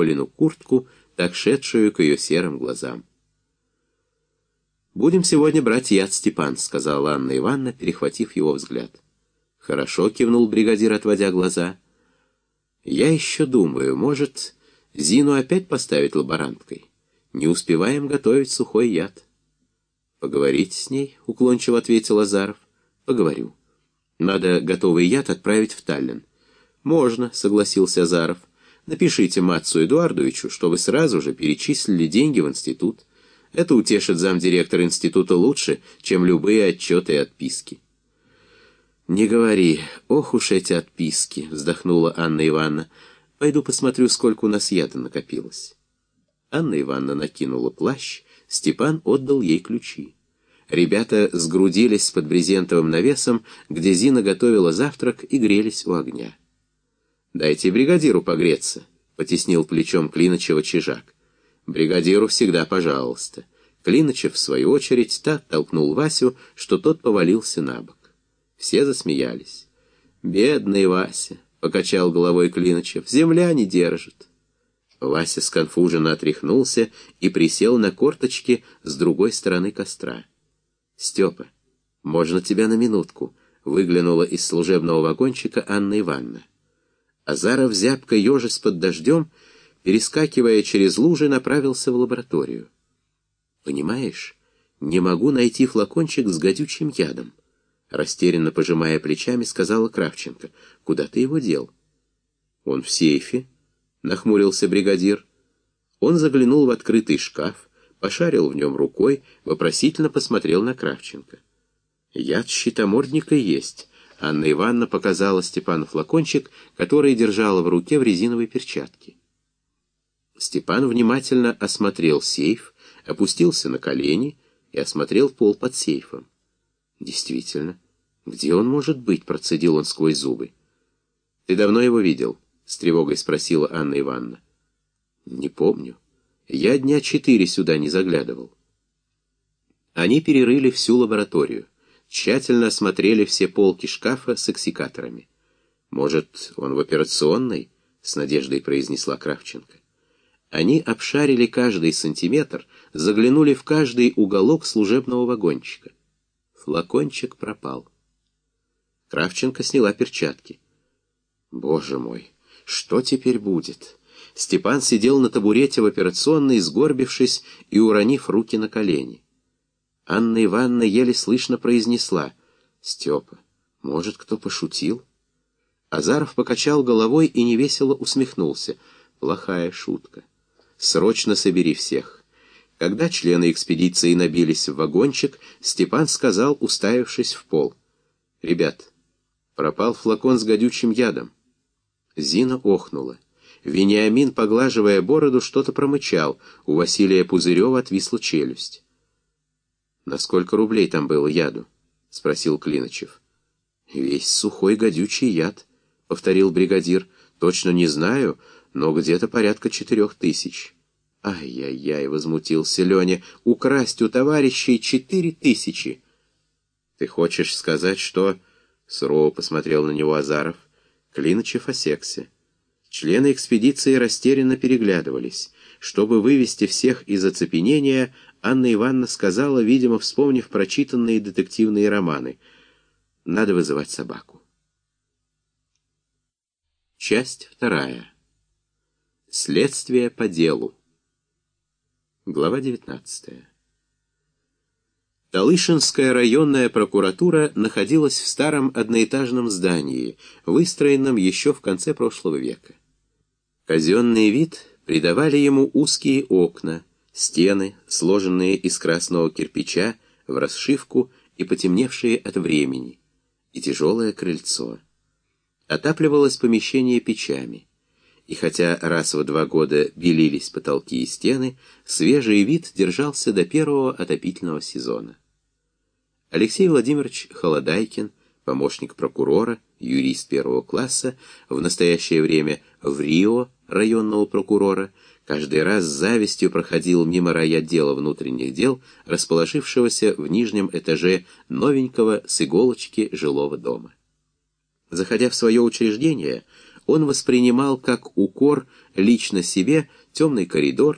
Олину куртку, так шедшую к ее серым глазам. «Будем сегодня брать яд, Степан», — сказала Анна Ивановна, перехватив его взгляд. «Хорошо», — кивнул бригадир, отводя глаза. «Я еще думаю, может, Зину опять поставить лаборанткой? Не успеваем готовить сухой яд». «Поговорите с ней», — уклончиво ответил Азаров. «Поговорю. Надо готовый яд отправить в Таллин». «Можно», — согласился Азаров. «Напишите Матцу Эдуардовичу, чтобы сразу же перечислили деньги в институт. Это утешит замдиректора института лучше, чем любые отчеты и отписки». «Не говори. Ох уж эти отписки!» — вздохнула Анна Ивановна. «Пойду посмотрю, сколько у нас яда накопилось». Анна Ивановна накинула плащ, Степан отдал ей ключи. Ребята сгрудились под брезентовым навесом, где Зина готовила завтрак и грелись у огня. «Дайте бригадиру погреться», — потеснил плечом Клиночева чижак. «Бригадиру всегда пожалуйста». Клиночев, в свою очередь, так толкнул Васю, что тот повалился на бок. Все засмеялись. «Бедный Вася», — покачал головой Клиночев, — «земля не держит». Вася сконфуженно отряхнулся и присел на корточки с другой стороны костра. «Степа, можно тебя на минутку?» — выглянула из служебного вагончика Анна Ивановна. Азаров, зябко ежась под дождем, перескакивая через лужи, направился в лабораторию. «Понимаешь, не могу найти флакончик с гадючим ядом». Растерянно пожимая плечами, сказала Кравченко. «Куда ты его дел?» «Он в сейфе», — нахмурился бригадир. Он заглянул в открытый шкаф, пошарил в нем рукой, вопросительно посмотрел на Кравченко. «Яд щитомордника есть». Анна Ивановна показала Степану флакончик, который держала в руке в резиновой перчатке. Степан внимательно осмотрел сейф, опустился на колени и осмотрел пол под сейфом. Действительно, где он может быть, процедил он сквозь зубы. Ты давно его видел? С тревогой спросила Анна Ивановна. Не помню. Я дня четыре сюда не заглядывал. Они перерыли всю лабораторию, тщательно осмотрели все полки шкафа с эксикаторами. «Может, он в операционной?» — с надеждой произнесла Кравченко. Они обшарили каждый сантиметр, заглянули в каждый уголок служебного вагончика. Флакончик пропал. Кравченко сняла перчатки. Боже мой, что теперь будет? Степан сидел на табурете в операционной, сгорбившись и уронив руки на колени. Анна Ивановна еле слышно произнесла. «Степа, может, кто пошутил?» Азаров покачал головой и невесело усмехнулся. «Плохая шутка. Срочно собери всех. Когда члены экспедиции набились в вагончик, Степан сказал, уставившись в пол. «Ребят, пропал флакон с гадючим ядом». Зина охнула. Вениамин, поглаживая бороду, что-то промычал. У Василия Пузырева отвисла челюсть. «На сколько рублей там было яду?» — спросил Клиночев. «Весь сухой гадючий яд», — повторил бригадир. «Точно не знаю, но где-то порядка четырех тысяч». «Ай-яй-яй!» — возмутился Леня. «Украсть у товарищей четыре тысячи!» «Ты хочешь сказать, что...» — сурово посмотрел на него Азаров. Клиночев осекся. Члены экспедиции растерянно переглядывались. Чтобы вывести всех из оцепенения, Анна Ивановна сказала, видимо, вспомнив прочитанные детективные романы. «Надо вызывать собаку». Часть вторая. Следствие по делу. Глава 19. Талышинская районная прокуратура находилась в старом одноэтажном здании, выстроенном еще в конце прошлого века. Казенный вид придавали ему узкие окна, стены, сложенные из красного кирпича, в расшивку и потемневшие от времени, и тяжелое крыльцо. Отапливалось помещение печами и хотя раз в два года белились потолки и стены, свежий вид держался до первого отопительного сезона. Алексей Владимирович Холодайкин, помощник прокурора, юрист первого класса, в настоящее время в Рио районного прокурора, каждый раз с завистью проходил мимо райотдела внутренних дел, расположившегося в нижнем этаже новенького с иголочки жилого дома. Заходя в свое учреждение, он воспринимал как укор лично себе темный коридор,